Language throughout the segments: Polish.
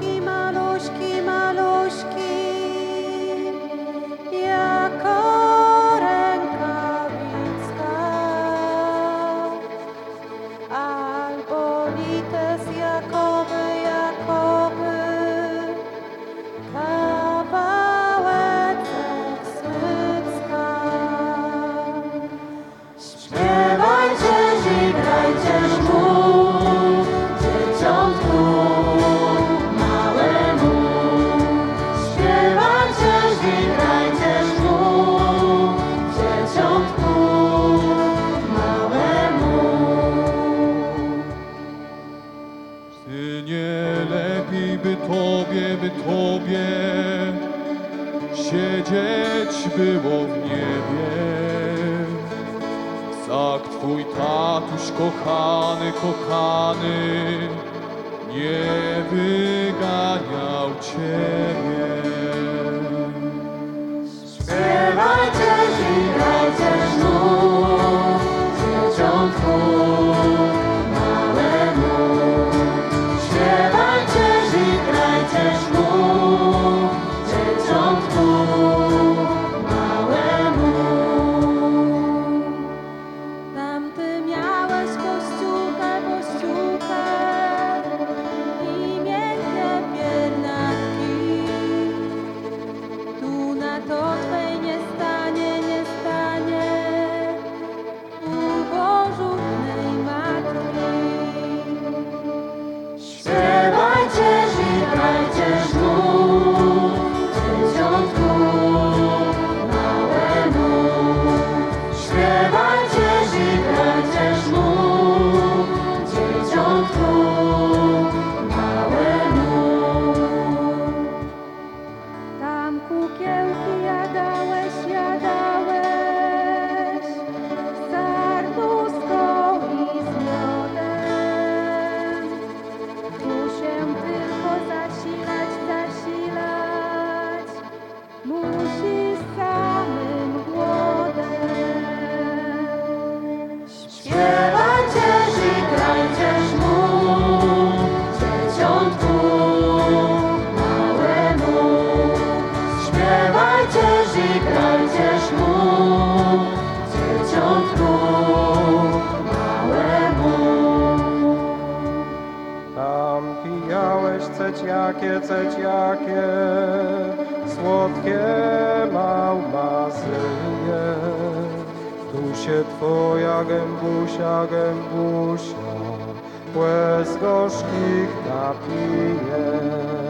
隙間の隙間 dzieć było w niebie. Sak twój tatuś kochany, kochany, nie wyganiał ciebie. porque que é ceciakie, ceciakie, słodkie małmazynie. Dusie Twoja gębusia, gębusia, łez gorzkich napije.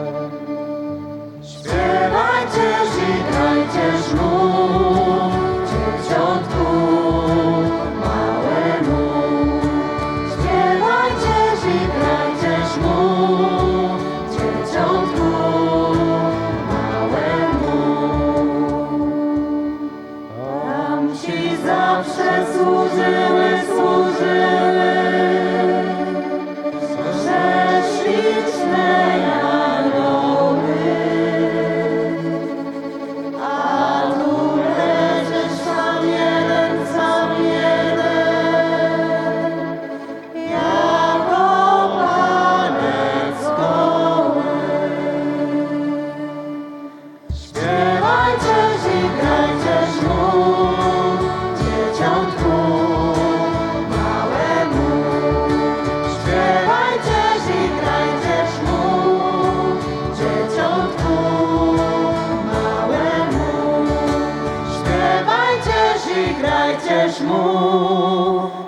krajcież mu,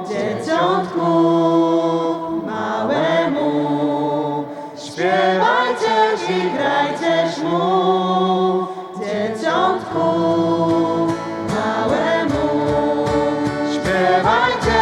dzieciątku małemu. Śpiewajcież i grajcież mu, dzieciątku małemu. Śpiewajcie